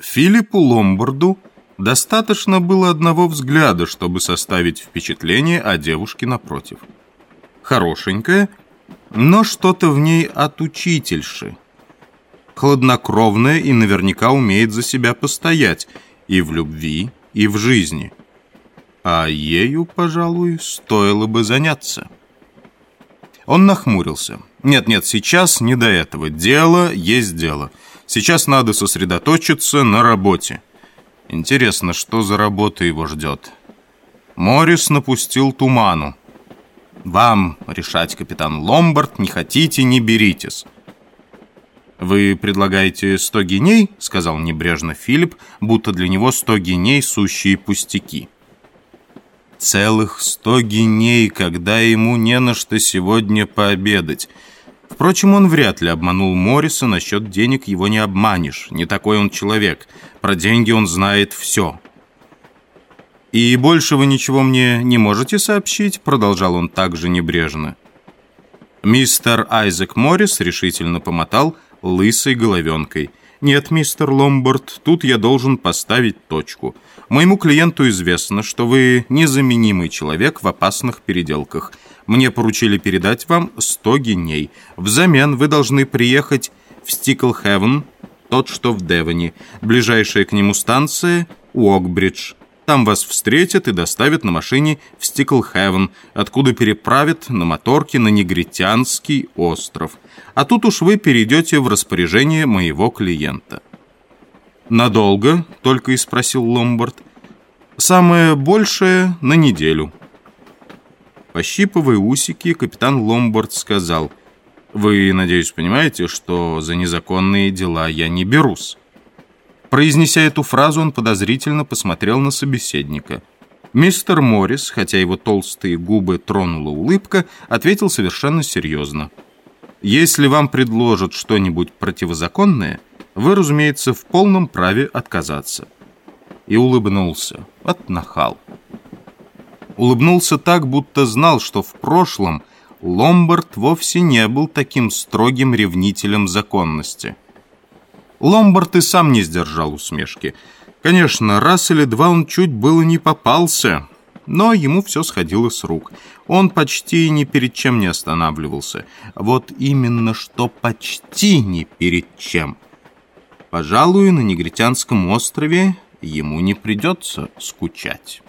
Филиппу Ломбарду достаточно было одного взгляда, чтобы составить впечатление о девушке напротив. Хорошенькая, но что-то в ней от учительши. Хладнокровная и наверняка умеет за себя постоять и в любви, и в жизни. А ею, пожалуй, стоило бы заняться. Он нахмурился. Нет-нет, сейчас не до этого. Дело есть дело. Сейчас надо сосредоточиться на работе. Интересно, что за работа его ждет? Морис напустил туману. Вам решать, капитан Ломбард, не хотите, не беритесь. «Вы предлагаете сто геней?» — сказал небрежно Филипп, будто для него сто геней — сущие пустяки. Целых сто геней, когда ему не на что сегодня пообедать — Впрочем, он вряд ли обманул Морриса, насчет денег его не обманешь. Не такой он человек. Про деньги он знает все. «И больше вы ничего мне не можете сообщить?» Продолжал он также небрежно. Мистер Айзек Моррис решительно помотал лысой головенкой. «Нет, мистер Ломбард, тут я должен поставить точку. Моему клиенту известно, что вы незаменимый человек в опасных переделках». Мне поручили передать вам 100 геней. Взамен вы должны приехать в Стиклхевен, тот, что в Девоне. Ближайшая к нему станция – Уокбридж. Там вас встретят и доставят на машине в Стиклхевен, откуда переправят на моторке на Негритянский остров. А тут уж вы перейдете в распоряжение моего клиента. «Надолго?» – только и спросил Ломбард. «Самое большее – на неделю». Пощипывая усики, капитан Ломбард сказал, «Вы, надеюсь, понимаете, что за незаконные дела я не берусь». Произнеся эту фразу, он подозрительно посмотрел на собеседника. Мистер Моррис, хотя его толстые губы тронула улыбка, ответил совершенно серьезно. «Если вам предложат что-нибудь противозаконное, вы, разумеется, в полном праве отказаться». И улыбнулся. От нахал улыбнулся так, будто знал, что в прошлом Ломбард вовсе не был таким строгим ревнителем законности. Ломбард и сам не сдержал усмешки. Конечно, раз или два он чуть было не попался, но ему все сходило с рук. Он почти ни перед чем не останавливался. Вот именно что почти ни перед чем. Пожалуй, на Негритянском острове ему не придется скучать.